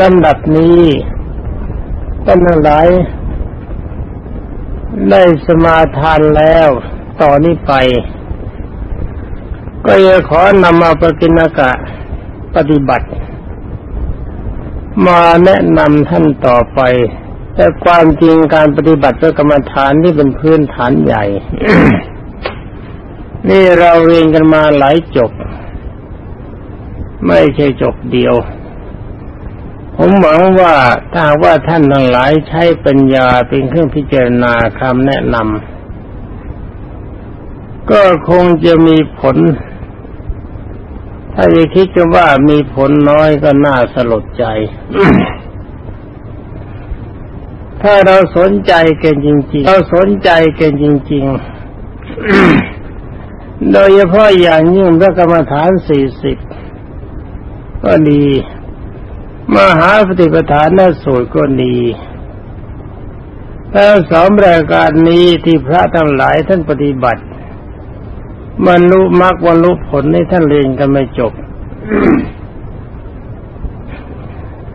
ลำดับนี้ท่านหลาย ได้สมาทานแล้วต่อนนี้ไป ก็จะขอนำมาปกิณกะปฏิบัติ มาแนะนำท่านต่อไป แต่ความจริงการปฏิบัติเพื่อกรรมฐานที่เป็นพื้นฐานใหญ่ นี่เราเรียนกันมาหลายจบ ไม่ใช่จบเดียว ผมหวังว่าถ้าว่าท่านทั้งหลายใช้ปัญญาเป็นเครื่องพิจารณาคำแนะนำก็คงจะมีผล ถ้าจะคิดกันว่ามีผลน้อยก็น่าสลดใจ ถ้าเราสนใจกันจริง ๆ เราสนใจกันจริง ๆ โดยเฉพาะอย่างยิ่งพระกรรมฐานสี่สิบก็ดี มหาปฏิปทานนสูตรก็ดีถ้าสองรายการนี้ที่พระทั้งหลายท่านปฏิบัติบรรลุมรรคบรรลุผลให้ท่านเรียนกันไม่จบ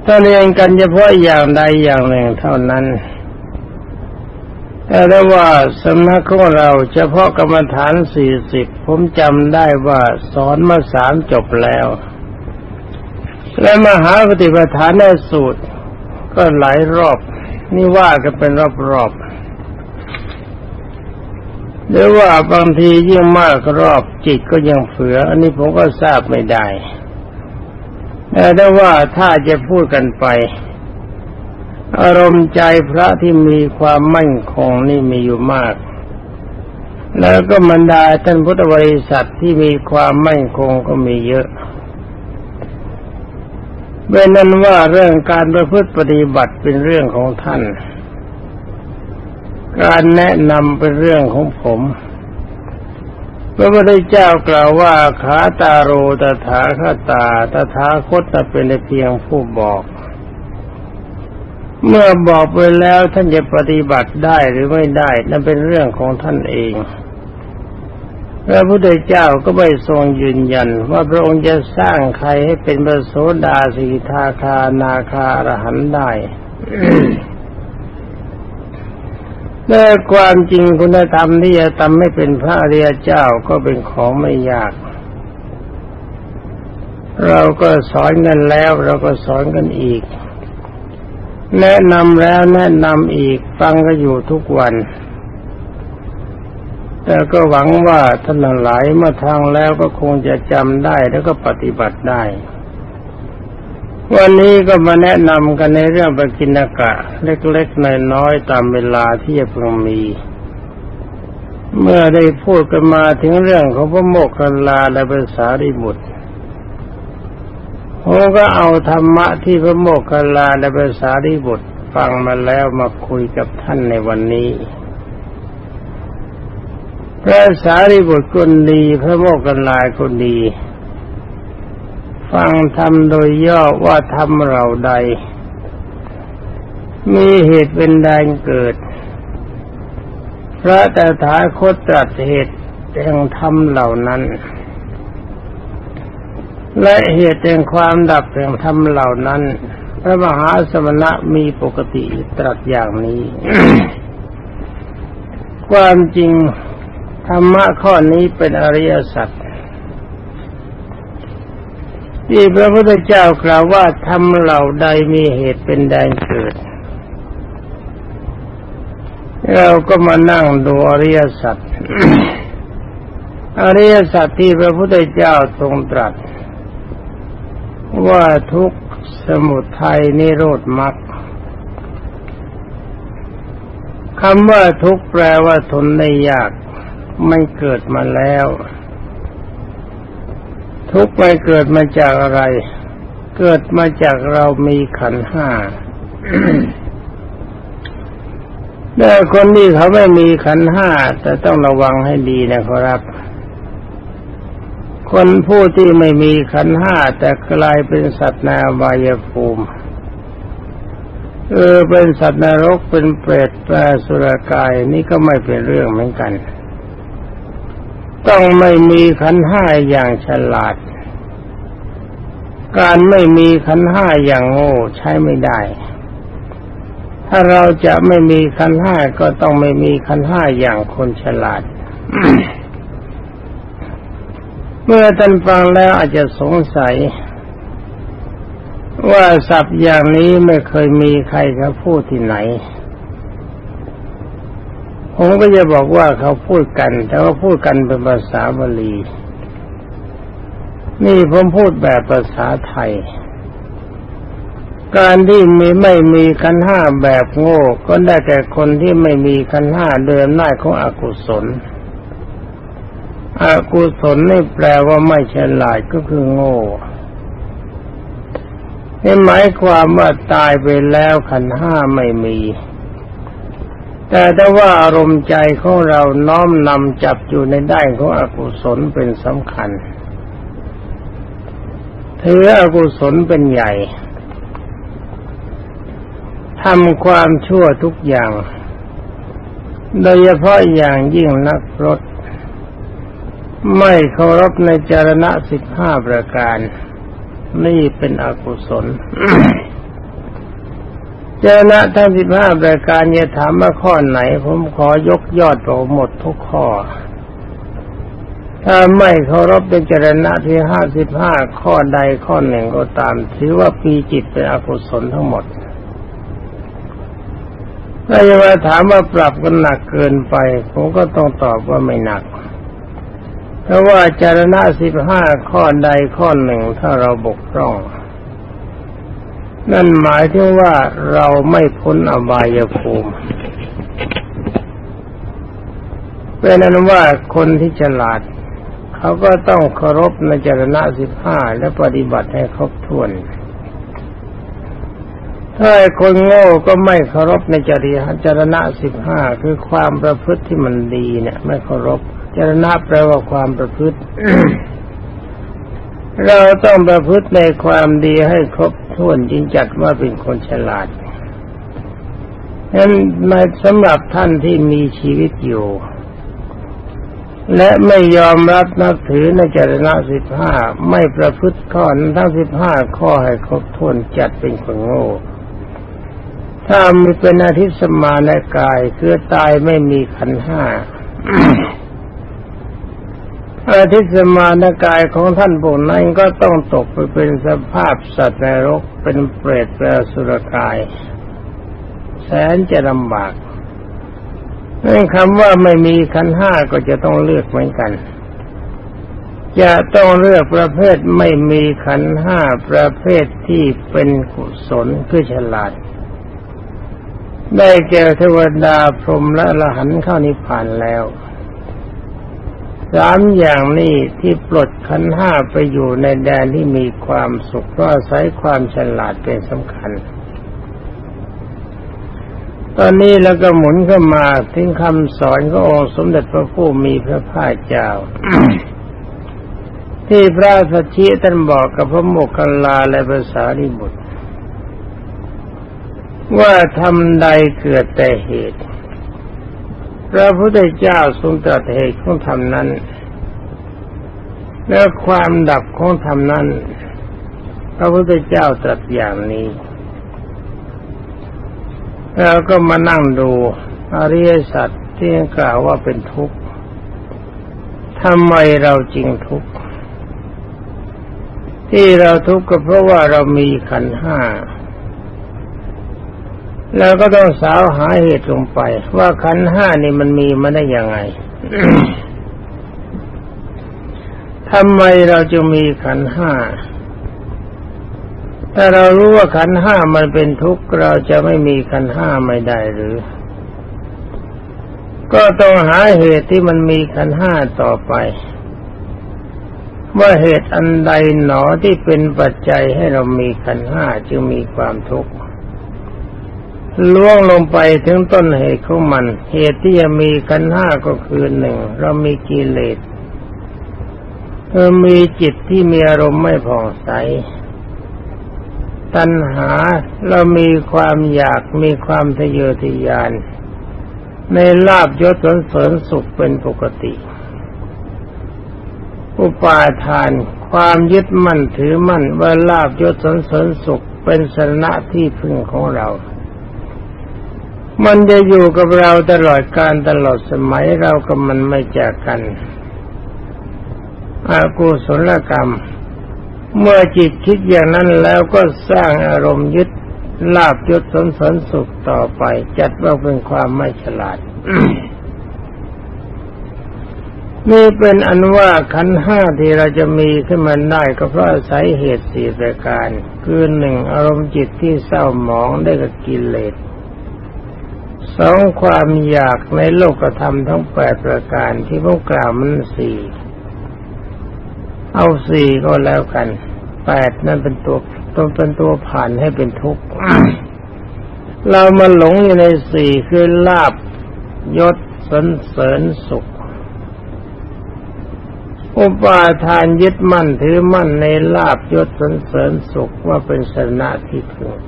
ถ้าเรียนกันเฉพาะอย่างใดอย่างหนึ่งเท่านั้น แต่ได้ว่าสำนักของเราเฉพาะกรรมฐานสี่สิบผมจำได้ว่าสอนมาสามจบแล้ว และมหาปฏิปทานในสูตร ก็หลายรอบ นี่ว่ากันเป็นรอบๆหรือว่าบางทียิ่งมากรอบจิตก็ยังเฝือ อันนี้ผมก็ทราบไม่ได้แต่ว่าถ้าจะพูดกันไป อารมณ์ใจพระที่มีความมั่นคงนี่มีอยู่มาก แล้วก็บรรดาท่านพุทธบริษัทที่มีความมั่นคงก็มีเยอะ เป็นนั้นว่าเรื่องการประพฤติปฏิบัติเป็นเรื่องของท่าน การแนะนำเป็นเรื่องของผมพระพุทธเจ้ากล่าวว่าขาตาโรตถาคตาตถาคตเป็นเพียงผู้บอก เมื่อบอกไปแล้วท่านจะปฏิบัติได้หรือไม่ได้นั่นเป็นเรื่องของท่านเอง พระพุทธเจ้าก็ไม่ทรงยืนยัน ว่าพระองค์จะสร้างใครให้เป็นพระโสดาสีทาคานาคาอรหันได้แต่ความจริงคุณธรรมที่จะทำให้เป็นพระอริยเจ้าก็เป็นของไม่ยาก เราก็สอนกันแล้วเราก็สอนกันอีก แนะนำแล้วแนะนำอีกฟังก็อยู่ทุกวัน แต่ก็หวังว่าท่านหลายเมื่อทางแล้วก็คงจะจำได้แล้วก็ปฏิบัติได้ วันนี้ก็มาแนะนำกันในเรื่องปกินกะ เล็กๆน้อยๆตามเวลาที่จะพิ่งมี เมื่อได้พูดกันมาถึงเรื่องของพระโมกขลาและภาษาริบุตรผมก็เอาธรรมะที่พระโมกขลาและภาษาริบุตรฟังมาแล้วมาคุยกับท่านในวันนี้ พระสารีบุตรก็ดี พระโมกขันลายก็ดี ฟังธรรมโดยย่อว่าธรรมเราใด มีเหตุเป็นแดงเกิด พระแต่ถาคตตรัสเหตุแห่งธรรมเหล่านั้น และเหตุแห่งความดับแห่งธรรมเหล่านั้น พระมหาสมณะมีปกติตรัสอย่างนี้ ความจริง ธรรมะข้อนี้เป็นอริยสัจที่พระพุทธเจ้ากล่าวว่าทำเหล่าใดมีเหตุเป็นแดงเกิด เราก็มานั่งดูอริยสัจอริยสัจที่พระพุทธเจ้าทรงตรัส ว่าทุกสมุทัยนิโรธมรรคคำว่าทุกแปลว่าทนได้ยาก ไม่เกิดมาแล้ว ทุกไปเกิดมาจากอะไร เกิดมาจากเรามีขันห้าแต่คนที่เขาไม่มีขันห้าแต่ต้องระวังให้ดีนะครับ คนผู้ที่ไม่มีขันห้าแต่กลายเป็นสัตว์นาบายภูมิเออเป็นสัตว์นรกเป็นเปรตแปรสุรกายนี่ก็ไม่เป็นเรื่องเหมือนกัน ต้องไม่มีขันห้าอย่างฉลาด การไม่มีขันห้าอย่างโง่ใช้ไม่ได้ ถ้าเราจะไม่มีขันห้าก็ต้องไม่มีขันห้าอย่างคนฉลาด เมื่อท่านฟังแล้วอาจจะสงสัย ว่าศัพท์อย่างนี้ไม่เคยมีใครเขาพูดที่ไหน ผมก็จะบอกว่าเขาพูดกัน แต่ว่าพูดกันเป็นภาษาบาลี นี่ผมพูดแบบภาษาไทย การที่มีไม่มีขันห้าแบบโง่ ก็ได้แก่คนที่ไม่มีขันห้าเดิมหน้าของอกุศล อกุศลนี่แปลว่าไม่ฉลาดก็คือโง่นี่หมายความว่าตายไปแล้วขันห้าไม่มี แต่ถ้าว่าอารมณ์ใจของเราน้อมนำจับอยู่ในด้านของอกุศลเป็นสำคัญถืออกุศลเป็นใหญ่ทำความชั่วทุกอย่าง โดยเฉพาะอย่างยิ่งนักรถ ไม่เคารพในจารณะสิบห้าประการ นี่เป็นอกุศล จารณะทั้งสิบห้าประการจะถามว่าข้อไหน ผมขอยกยอดไปหมดทุกข้อ ถ้าไม่เคารพเป็นจรณะที่ห้าสิบห้าข้อใดข้อหนึ่งก็ตาม ถือว่าปีจิตเป็นอกุศลทั้งหมดถ้าจะมาถามว่าปรับกันหนักเกินไป ผมก็ต้องตอบว่าไม่หนัก เพราะว่าจารณะสิบห้าข้อใดข้อหนึ่งถ้าเราบกพร่อง นั่นหมายถึงว่าเราไม่พ้นอบายภูมิเป็นนั้นว่าคนที่ฉลาด เขาก็ต้องเคารพในจรณะสิบห้าและปฏิบัติให้ครบถ้วน ถ้าคนโง่ก็ไม่เคารพในจริยจรณะสิบห้าคือความประพฤติที่มันดีเนี่ย ไม่เคารพจรณะแปลว่าความประพฤติ เราต้องประพฤติในความดีให้ครบ ถ้วนจึงจัดว่าเป็นคนฉลาดนั้นในสำหรับท่านที่มีชีวิตอยู่ และไม่ยอมรับนับถือในจรณะสิบห้าไม่ประพฤติข้อทั้งสิบห้าข้อให้ครบถ้วนจัดเป็นคนโง่ถ้ามีเป็นอาทิตย์สมาในกายคือตายไม่มีขันห้า อาทิตสมานกายของท่านพวกนั้นก็ต้องตกไปเป็นสภาพสัตว์ในรกเป็นเปรตเป็นสุรกาย แสนจะลำบากนั่นคำว่าไม่มีขันห้าก็จะต้องเลือกเหมือนกัน จะต้องเลือกประเภทไม่มีขันห้าประเภทที่เป็นกุศลคือฉลาด ได้แก่เทวดาพรหมและละหันเข้านิพพานแล้ว สามอย่างนี้ที่ปลดขันห้าไปอยู่ในแดนที่มีความสุขเพราะอาศัยความฉลาดเป็นสำคัญ ตอนนี้แล้วก็หมุนเข้ามาถึงคำสอนขององค์สมเด็จพระผู้มีพระภาคเจ้า ที่พระสัชชีท่านบอกกับพระโมคคัลลาและภาษาริบุตร ว่าทำใดเกิดแต่เหตุ พระพุทธเจ้าทรงตรัสเหตุของธรรมนั้น และความดับของธรรมนั้น พระพุทธเจ้าตรัสอย่างนี้แล้วก็มานั่งดูอริยสัจที่กล่าวว่าเป็นทุกข์ทำไมเราจริงทุกข์ ที่เราทุกข์ก็เพราะว่าเรามีขันห้า แล้วก็ต้องสาวหาเหตุลงไป ว่าขันห้านี่มันมีมาได้ยังไงทำไมเราจะมีขันห้า ถ้าเรารู้ว่าขันห้ามันเป็นทุกข์เราจะไม่มีขันห้าไม่ได้หรือ ก็ต้องหาเหตุที่มันมีขันห้าต่อไป ว่าเหตุอันใดหนอที่เป็นปัจจัยให้เรามีขันห้าจึงมีความทุกข์ ล่วงลงไปถึงต้นเหตุของมัน เหตุที่จะมีขันห้าก็คือหนึ่งเรามีกิเลสเออมีจิตที่มีอารมณ์ไม่ผ่องใส ตัณหาเรามีความอยากมีความทะเยอทะยาน ในลาบยศสนเสริญสุขเป็นปกติ อุอุปาทานความยึดมั่นถือมั่นว่าลาบยศสนเสริญสุขเป็นสนะที่พึ่งของเรา มันจะอยู่กับเราตลอดการตลอดสมัยเรากับมันไม่จากกันอากุศลกรรม เมื่อจิตคิดอย่างนั้นแล้วก็สร้างอารมณ์ยึดลาบยศสนสริญสุขต่อไป จัดว่าเป็นความไม่ฉลาด นี่เป็นอันว่าขันห้าที่เราจะมีขึ้นมาได้ก็เพราะอาศัยเหตุสี่ประการ คือหนึ่งอารมณ์จิตที่เศร้าหมองได้กับกิเลส สองความอยากในโลกธรรมทั้งแปดประการที่พวกกล่าวมันสี่เอาสี่ก็แล้วกันแปดนั่นเป็นตัวต้องเป็นตัวผ่านให้เป็นทุกข์เรามาหลงอยู่ในสี่คือลาบยศสันเสริญสุข อุปาทานยึดมั่นถือมั่นในลาบยศสันเสริญสุขว่าเป็นสนะที่พึง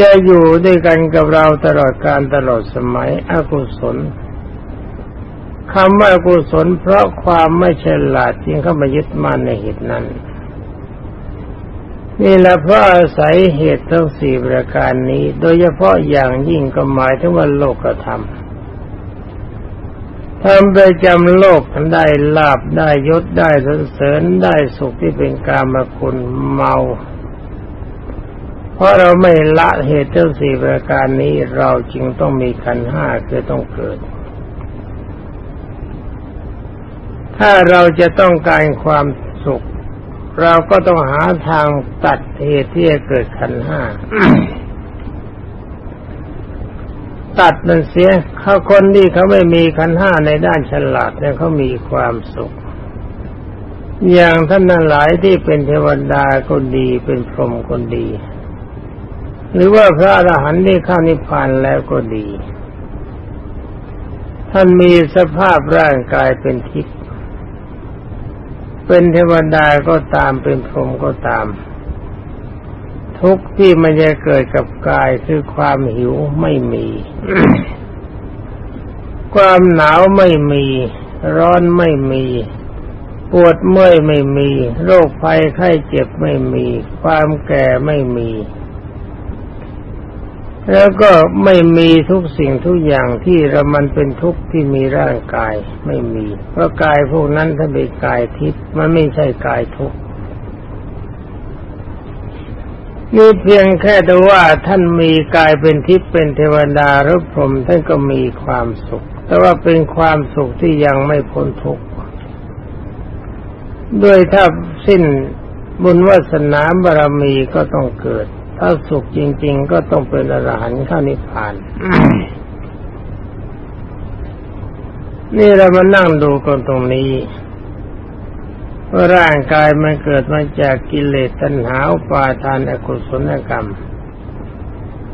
จะอยู่ด้วยกันกับเราตลอดการตลอดสมัยอกุศลคำว่าอกุศลเพราะความไม่ฉลาดจึงเข้ามายึดมั่นในเหตุนั้น นี่แหละเพราะอาศัยเหตุทั้งสี่ประการนี้ โดยเฉพาะอย่างยิ่งก็หมายถึงว่าโลกธรรมทำไปจำโลกได้ลาบได้ยศได้สรรเสริญได้สุขที่เป็นกามคุณเมา เพราะเราไม่ละเหตุทั้งสี่ประการนี้เราจึงต้องมีขันห้าคือต้องเกิด ถ้าเราจะต้องการความสุข เราก็ต้องหาทางตัดเหตุที่จะเกิดขันห้าตัดมันเสียเขาคนที่เขาไม่มีขันห้าในด้านฉลาดเนี่ยเขามีความสุข อย่างท่านนั้นหลายที่เป็นเทวดาก็ดีเป็นพรหมก็ดี หรือว่าพระอรหันต์ที่เข้านิพพานแล้วก็ดี ท่านมีสภาพร่างกายเป็นทิพย์เป็นเทวดาก็ตามเป็นพรหมก็ตาม ทุกที่มันจะเกิดกับกายคือความหิวไม่มี ความหนาวไม่มี ร้อนไม่มีปวดเมื่อยไม่มี โรคภัยไข้เจ็บไม่มี ความแก่ไม่มี แล้วก็ไม่มีทุกสิ่งทุกอย่างที่เรามันเป็นทุกข์ที่มีร่างกายไม่มี เพราะกายพวกนั้นถ้าเป็นกายทิพย์มันไม่ใช่กายทุกข์นี่เพียงแค่แต่ว่าท่านมีกายเป็นทิพย์เป็นเทวดาหรือพรหมท่านก็มีความสุข แต่ว่าเป็นความสุขที่ยังไม่พ้นทุกข์ด้วยถ้าสิ้นบุญวาสนาบารมีก็ต้องเกิด ถ้าสุขจริง ๆ ก็ต้องเป็นอรหันต์ข้านิพพาน นี่เรามานั่งดูกันตรงนี้ว่าร่างกายมันเกิดมาจากกิเลสตัณหาปาทานอกุศลกรรม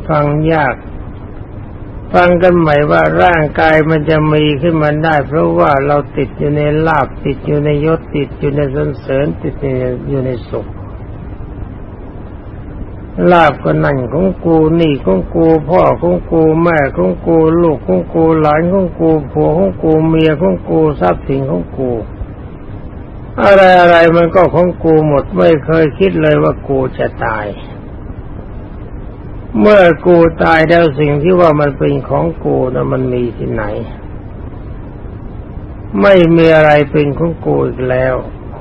ฟังยาก ฟังกันใหม่ว่าร่างกายมันจะมีขึ้นมาได้ เพราะว่าเราติดอยู่ในลาบติดอยู่ในยศติดอยู่ในสนเสริญติดอยู่ในสุข ลาบก็นั่นของกูนี่ของกูพ่อของกูแม่ของกูลูกของกูหลานของกูผัวของกูเมียของกูทรัพย์สินของกู อะไรอะไรมันก็ของกูหมดไม่เคยคิดเลยว่ากูจะตาย เมื่อกูตายแล้วสิ่งที่ว่ามันเป็นของกูนะมันมีที่ไหน ไม่มีอะไรเป็นของกูอีกแล้ว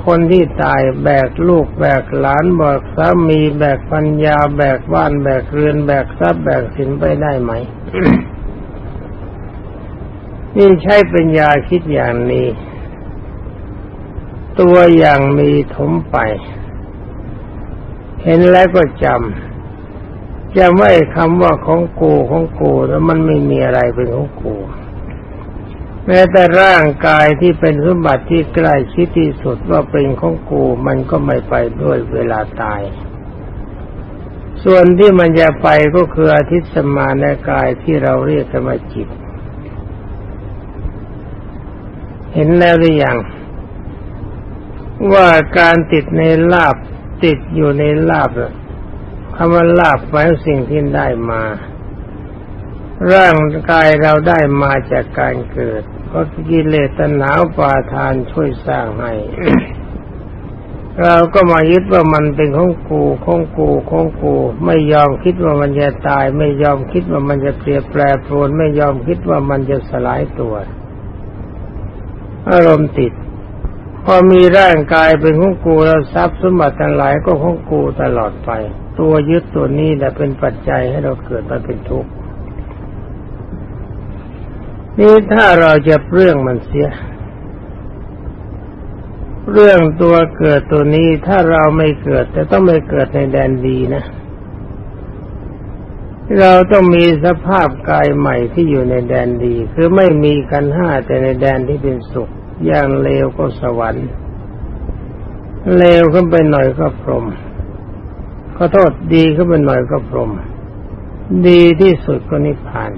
คนที่ตายแบกลูกแบกหลานแบกสามีแบกปัญญา แบกบ้านแบกเรือนแบกทรัพย์แบกสินไปได้ไหมนี่ใช้ปัญญาคิดอย่างนี้ ตัวอย่างมีถมไป เห็นแล้วก็จำจะไม่คำว่าของกูของกูแล้วมันไม่มีอะไรเป็นของกู แม้แต่ร่างกายที่เป็นสมบัติที่ใกล้ชิดที่สุดว่าเป็นของกูมันก็ไม่ไปด้วยเวลาตาย ส่วนที่มันจะไปก็คืออาทิตย์สมาในกายที่เราเรียกกันว่าจิต เห็นแล้วหรือยังว่าการติดในลาบติดอยู่ในลาบคำว่าลาบหมายสิ่งที่ได้มา ร่างกายเราได้มาจากการเกิด เพราะกิเลสตัณหาปาทานช่วยสร้างให้ เราก็มายึดว่ามันเป็นของกูของกูของกู ไม่ยอมคิดว่ามันจะตาย ไม่ยอมคิดว่ามันจะเปลี่ยนแปลปรวนไม่ยอมคิดว่ามันจะสลายตัว อารมณ์ติด พอมีร่างกายเป็นของกูแล้วทรัพย์สมบัติทั้งหลายก็ของกูตลอดไป ตัวยึดตัวนี้แหละเป็นปัจจัยให้เราเกิดมาเป็นทุกข์ นี่ถ้าเราจะเรื่องมันเสีย เรื่องตัวเกิดตัวนี้ถ้าเราไม่เกิด แต่ต้องไม่เกิดในแดนดีนะ เราต้องมีสภาพกายใหม่ที่อยู่ในแดนดี คือไม่มีกันห้าแต่ในแดนที่เป็นสุข อย่างเลวก็สวรรค์ เลวขึ้นไปหน่อยก็พรหมขอโทษดีขึ้นไปหน่อยก็พรหมดีที่สุดก็นิพพาน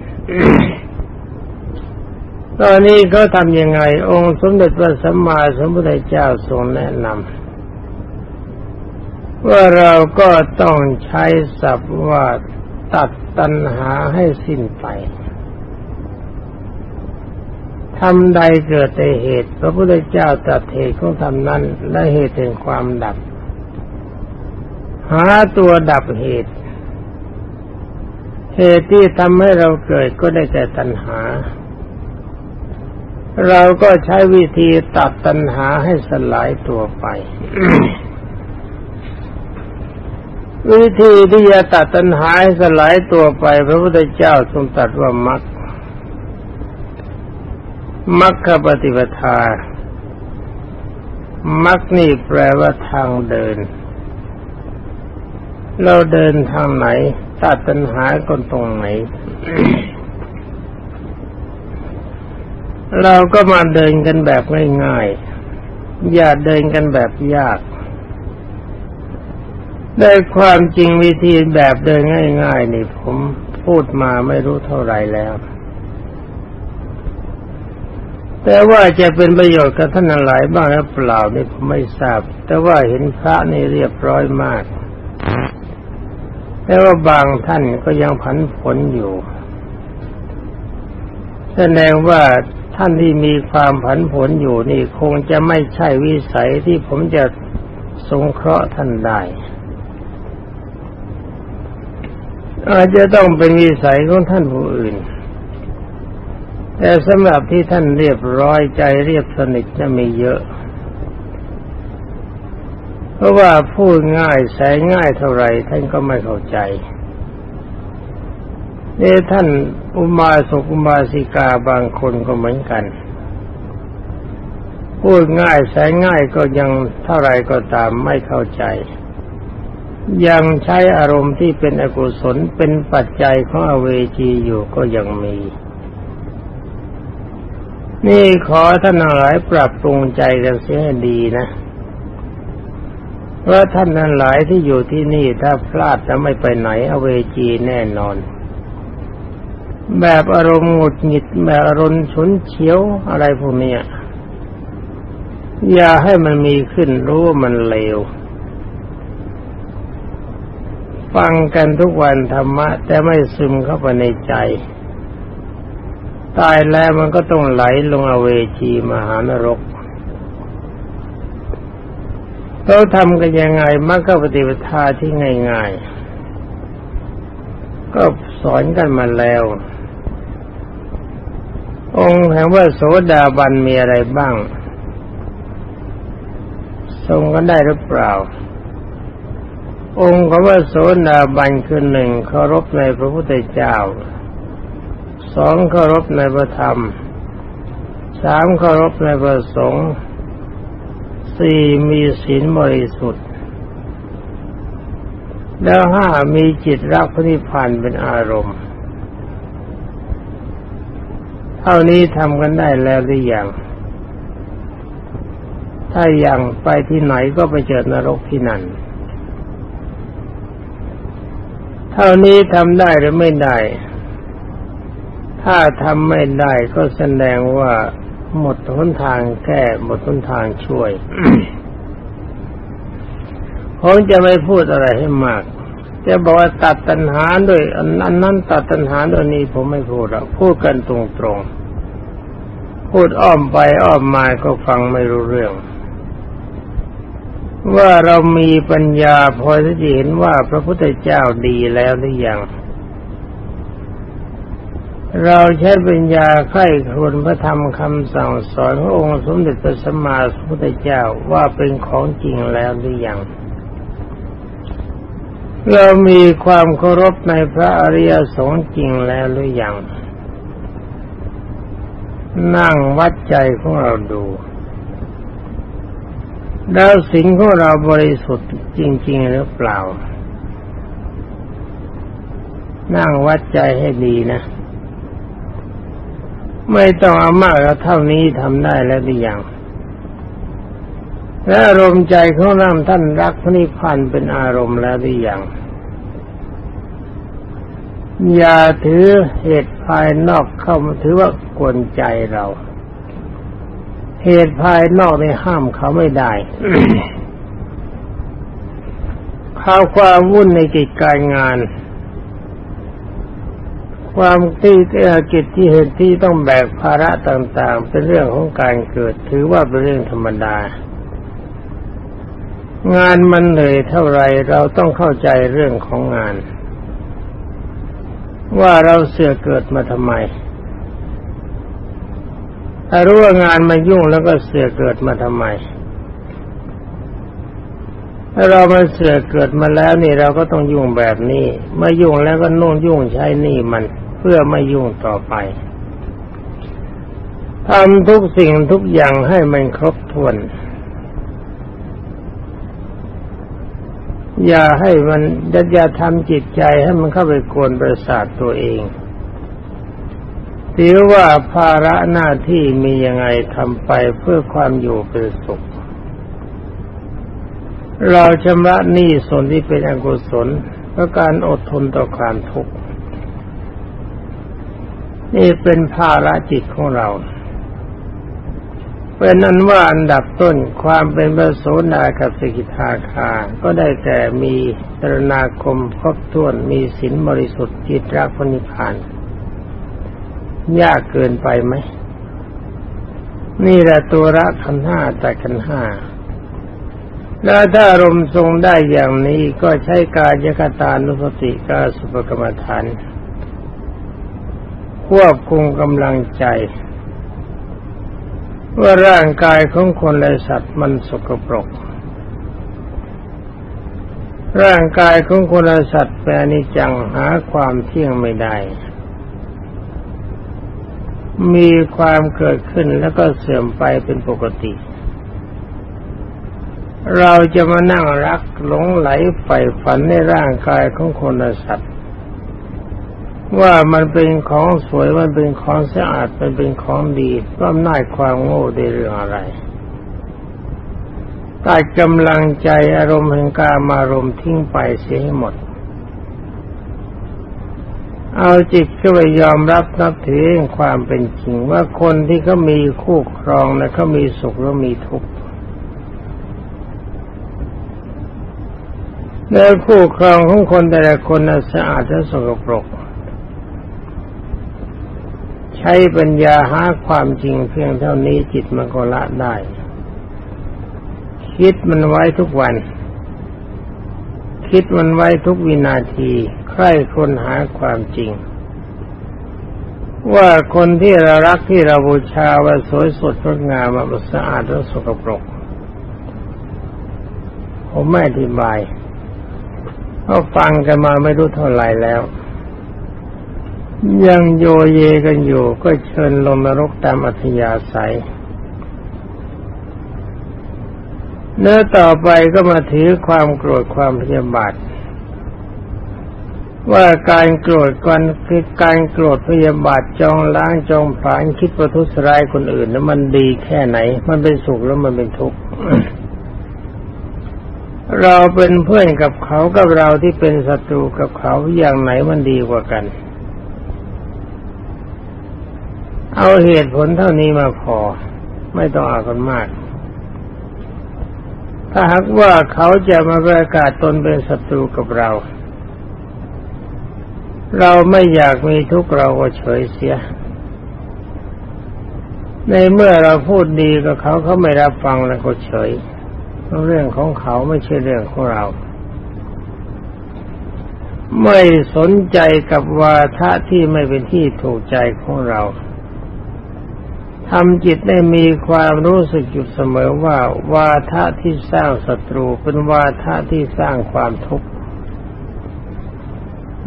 ตอนนี้เขาทำยังไง องค์สมเด็จพระสัมมาสัมพุทธเจ้าทรงแนะนำว่าเราก็ต้องใช้ศัพท์ว่าตัดตัณหาให้สิ้นไปทำใดเกิดแต่เหตุ พระพุทธเจ้าตัดเหตุของทำนั้น และเหตุแห่งความดับ หาตัวดับเหตุ เหตุที่ทำให้เราเกิดก็ได้แต่ตัณหา เราก็ใช้วิธีตัดตัณหาให้สลายตัวไป วิธีที่จะตัดตัณหาให้สลายตัวไป พระพุทธเจ้าทรงตรัสว่ามัคมัคคปฏิปทา มัคนี่แปลว่าทางเดิน เราเดินทางไหน ตัดตัณหาก็ตรงไหน เราก็มาเดินกันแบบง่ายๆ อย่าเดินกันแบบยาก ได้ความจริงวิธีแบบเดินง่าย ๆ นี่ผมพูดมาไม่รู้เท่าไรแล้ว แต่ว่าจะเป็นประโยชน์กับท่านหลายบ้างหรือเปล่านี่ผมไม่ทราบ แต่ว่าเห็นพระนี่เรียบร้อยมาก แต่ว่าบางท่านก็ยังผันผลอยู่แสดงว่า ท่านที่มีความผันผวนอยู่นี่คงจะไม่ใช่วิสัยที่ผมจะสงเคราะห์ท่านได้อาจจะต้องเป็นวิสัยของท่านผู้อื่น แต่สำหรับที่ท่านเรียบร้อยใจเรียบสนิทจะมีเยอะ เพราะว่าพูดง่ายใช้ง่ายเท่าไรท่านก็ไม่เข้าใจ นี่ท่านอุมาสกอุมาสิกาบางคนก็เหมือนกัน พูดง่ายใช้ง่ายก็ยังเท่าไรก็ตามไม่เข้าใจ ยังใช้อารมณ์ที่เป็นอกุศลเป็นปัจจัยของอเวจีอยู่ก็ยังมี นี่ขอท่านหลายปรับปรุงใจกันเสียให้ดีนะเพราะท่านนั้นหลายที่อยู่ที่นี่ถ้าพลาดจะไม่ไปไหนอเวจีแน่นอน แบบอารมณ์หงุดหงิดแบบอารมณ์ฉุนเฉียวอะไรพวกนี้อย่าให้มันมีขึ้นรู้ว่ามันเลวฟังกันทุกวันธรรมะ แต่ไม่ซึมเข้าไปในใจ ตายแล้วมันก็ต้องไหลลงอเวจีมหานรกเขาทำกันยังไงมักก็ปฏิปทาที่ง่าย ๆ ก็สอนกันมาแล้ว องค์แห่งว่าโสดาบันมีอะไรบ้าง ทรงกันได้หรือเปล่า องค์ของว่าโสดาบันคือหนึ่งเคารพในพระพุทธเจ้าสองเคารพในพระธรรมสามเคารพในพระสงฆ์สี่มีศีลบริสุทธิ์ แล้วห้ามีจิตรักพระนิพพานเป็นอารมณ์ เท่านี้ทำกันได้แล้วหรือยังถ้ายังไปที่ไหนก็ไปเจอนรกที่นั่น เท่านี้ทำได้หรือไม่ได้ ถ้าทำไม่ได้ก็แสดงว่า หมดทนทางแก้หมดทนทางช่วยผมจะไม่พูดอะไรให้มาก จะบอกว่าตัดตัณหาด้วยอันนั้นตัดตัณหาด้วยนี้ผมไม่พูดหรอกพูดกันตรงพูดอ้อมไปอ้อมมาก็ฟังไม่รู้เรื่อง ว่าเรามีปัญญาพอที่จะเห็นว่าพระพุทธเจ้าดีแล้วหรือยังเราใช้ปัญญาไข้ควรพระธรรมคำสั่งสอนขององค์สมเด็จพระสัมมาสัมพุทธเจ้าว่าเป็นของจริงแล้วหรือยัง เรามีความเคารพในพระอริยสงฆ์จริงแล้วหรือยัง นั่งวัดใจของเราดูแล้วสิงของเราบริสุทธิ์จริง ๆ หรือเปล่า นั่งวัดใจให้ดีนะ ไม่ต้องเอามากแล้วเท่านี้ทำได้แล้วหรือยัง และอารมณ์ใจของเราท่านรักพระนิพพานเป็นอารมณ์แล้วหรือยังอย่าถือเหตุภายนอกเข้ามาถือว่ากวนใจเรา เหตุภายนอกในห้ามเขาไม่ได้ข้าวความวุ่นในกิจการงาน ความที่กิจที่เหตุที่ต้องแบกภาระต่าง ๆ เป็นเรื่องของการเกิด ถือว่าเป็นเรื่องธรรมดา งานมันเหนื่อยเท่าไรเราต้องเข้าใจเรื่องของงาน ว่าเราเสือเกิดมาทำไม ถ้ารู้ว่างานมายุ่งแล้วก็เสือเกิดมาทำไม ถ้าเรามาเสือเกิดมาแล้วนี่เราก็ต้องยุ่งแบบนี้เมื่อยุ่งแล้วก็นุ่งยุ่งใช้นี่มันเพื่อไม่ยุ่งต่อไปทำทุกสิ่งทุกอย่างให้มันครบถ้วน อย่าให้มันอย่าทำจิตใจให้มันเข้าไปกวนประสาทตัวเองถือว่าภาระหน้าที่มียังไงทำไปเพื่อความอยู่เป็นสุข เราชำระหนี้ส่วนที่เป็นอกุศลเพราะการอดทนต่อความทุกข์นี่เป็นภาระจิตของเรา เป็นนั้นว่าอันดับต้นความเป็นพระโสดากับสกิทาคา ก็ได้แก่มีตรนาคมครบถ้วนมีศีลบริสุทธิ์จิตรักพนิพาน ยากเกินไปไหม นี่แหละตัวรักขันห้าแต่ขันห้าแล้วถ้าอารมณ์ทรงได้อย่างนี้ก็ใช้กายคตานุสติกาสุปกรรมฐานควบคุมกำลังใจ ว่าร่างกายของคนและสัตว์มันสกปรก ร่างกายของคนและสัตว์แปรนิจังหาความเที่ยงไม่ได้ มีความเกิดขึ้นแล้วก็เสื่อมไปเป็นปกติ เราจะมานั่งรักหลงไหลใฝ่ฝันในร่างกายของคนและสัตว์ ว่ามันเป็นของสวยมันเป็นของสะอาดมันเป็นของดีก็น่ายความโง่ได้เรื่องอะไรตัดกำลังใจอารมณ์แห่งกามารมณ์ทิ้งไปเสียให้หมด เอาจิตก็ไปยอมรับนับถือความเป็นจริงว่าคนที่เขามีคู่ครองนะเขามีสุขแล้วมีทุกข์แล้วคู่ครองของคนแต่ละคนนะสะอาดและสกปรก ใช้ปัญญาหาความจริงเพียงเท่านี้จิตมันก็ละได้ คิดมันไว้ทุกวัน คิดมันไว้ทุกวินาทีใคร่คนหาความจริง ว่าคนที่เรารักที่เราบูชาว่าสวยสดงดงามว่าสะอาดและสกปรกผมไม่อธิบายเพราฟังกันมาไม่รู้เท่าไหร่แล้ว ยังโยเยกันอยู่ก็เชิญลงนรกตามอัธยาศัยเนื้อต่อไปก็มาถือความโกรธความพยาบาท ว่าการโกรธกันคือการโกรธพยาบาทจองล้างจองผานคิดประทุษร้ายคนอื่นนั้นมันดีแค่ไหน มันเป็นสุขแล้วมันเป็นทุกข์เราเป็นเพื่อนกับเขากับเราที่เป็นศัตรูกับเขาอย่างไหนมันดีกว่ากัน เอาเหตุผลเท่านี้มาพอ ไม่ต้องอากันมาก ถ้าหากว่าเขาจะมาประกาศตนเป็นศัตรูกับเรา เราไม่อยากมีทุกข์เราก็เฉยเสีย ในเมื่อเราพูดดีกับเขาเขาไม่รับฟังแล้วก็เฉย เรื่องของเขาไม่ใช่เรื่องของเราไม่สนใจกับวาทะที่ไม่เป็นที่ถูกใจของเรา ทำจิตได้มีความรู้สึกอยู่เสมอว่า วาทะที่สร้างศัตรูเป็นวาทะที่สร้างความทุกข์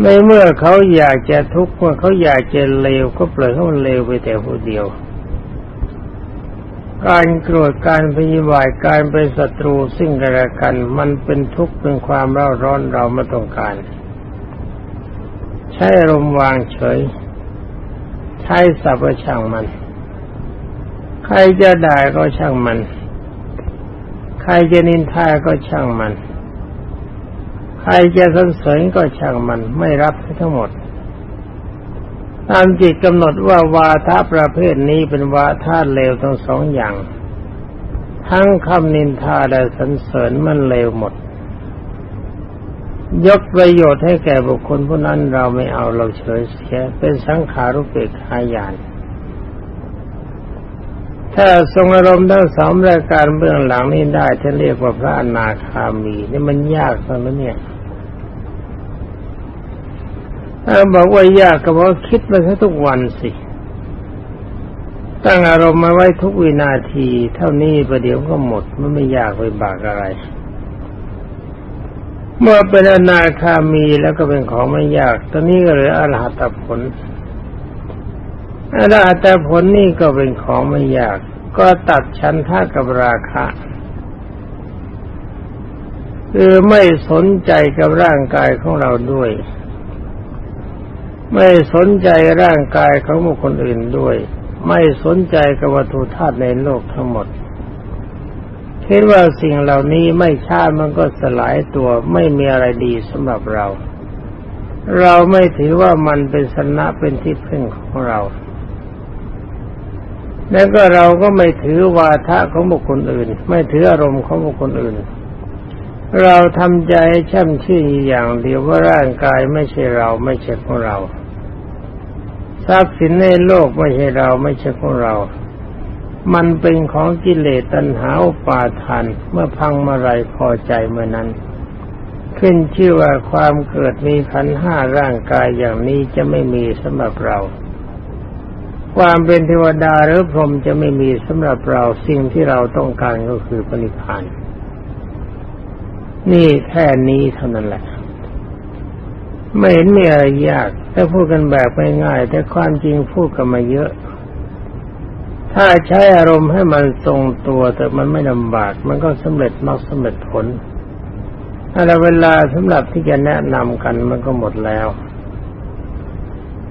ในเมื่อเขาอยากจะทุกข์เมื่อเขาอยากจะเลวก็ปล่อยเขาเลวไปแต่ผู้เดียว การโกรธการพยาบายการเป็นศัตรูซึ่งกันและกัน มันเป็นทุกข์เป็นความเร่าร้อนเราไม่ต้องการ ใช้อารมวางเฉย ใช้สัพช่างมัน ใครจะด่าก็ช่างมัน ใครจะนินทาก็ช่างมัน ใครจะสรรเสริญก็ช่างมัน ไม่รับทั้งหมด ตามจิตกำหนดว่าวาทะประเภทนี้เป็นวาทะเลวทั้งสองอย่าง ทั้งคำนินทาและสรรเสริญมันเลวหมด ยกประโยชน์ให้แก่บุคคลผู้นั้นเราไม่เอาเราเฉยเสียเป็นสังขารุเปกขายาน ถ้าทรงอารมณ์ทั้งสองรายการเบื้องหลังนี้ได้ท่านเรียกว่าพระอนาคามี นี่มันยากตรงนั้นเนี่ยถ้าบอกว่ายากก็บอกคิดมาทุกวันสิ ตั้งอารมณ์มาไว้ทุกวินาที เท่านี้ประเดี๋ยวก็หมดมันไม่ยากไปบากอะไร เมื่อเป็นอนาคามีแล้วก็เป็นของไม่ยาก ตอนนี้ก็เลืออรหัตผล อรหัตผลนี่ก็เป็นของไม่ยาก ก็ตัดชั้นท่ากับราคะคือไม่สนใจกับร่างกายของเราด้วย ไม่สนใจร่างกายของบุคคลอื่นด้วย ไม่สนใจกับวัตถุธาตุในโลกทั้งหมดคิดว่าสิ่งเหล่านี้ไม่ช้ามันก็สลายตัวไม่มีอะไรดีสำหรับเรา เราไม่ถือว่ามันเป็นสนะเป็นที่พึ่งของเรา แล้วก็เราก็ไม่ถือวาทะของบุคคลอื่น ไม่ถืออารมณ์ของบุคคลอื่น เราทำใจให้ช่ำชื่นอย่างเดียวว่าร่างกายไม่ใช่เราไม่ใช่ของเรา ทรัพย์สินในโลกไม่ใช่เราไม่ใช่ของเรา มันเป็นของกิเลสตัณหาป่าทานเมื่อพังเมื่อไรพอใจเมื่อนั้น ขึ้นชื่อว่าความเกิดมีขันห้าร่างกายอย่างนี้จะไม่มีสำหรับเรา ความเป็นเทวดาหรือพรหมจะไม่มีสำหรับเราสิ่งที่เราต้องการก็คือปณิพานนี่แค่นี้เท่านั้นแหละ ไม่เห็นมีอะไรยากถ้าพูดกันแบบง่ายๆแต่ความจริงพูดกันมาเยอะ ถ้าใช้อารมณ์ให้มันทรงตัวแต่มันไม่ลำบาก มันก็สำเร็จมากสำเร็จผลถ้าเวลาสำหรับที่จะแนะนำกันมันก็หมดแล้ว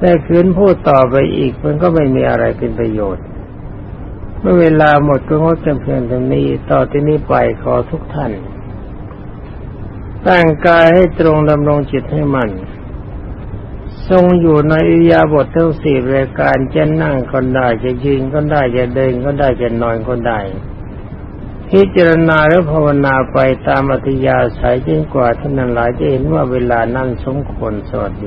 แต่คืนพูดต่อไปอีกมันก็ไม่มีอะไรเป็นประโยชน์ เมื่อเวลาหมดก็งดจำเพียงตรงนี้ต่อที่นี้ไปขอทุกท่าน ตั้งกายให้ตรงดำรงจิตให้มันทรงอยู่ในอิยาบททั้งสี่รายการจะนั่งก็ได้จะยืนก็ได้จะเดินก็ได้จะนอนก็ได้พิจารณาหรือภาวนาไปตามอัธยาศัยจนกว่าท่านนั้นหลายจะเห็นว่าเวลานั้นสมควรสวัสดี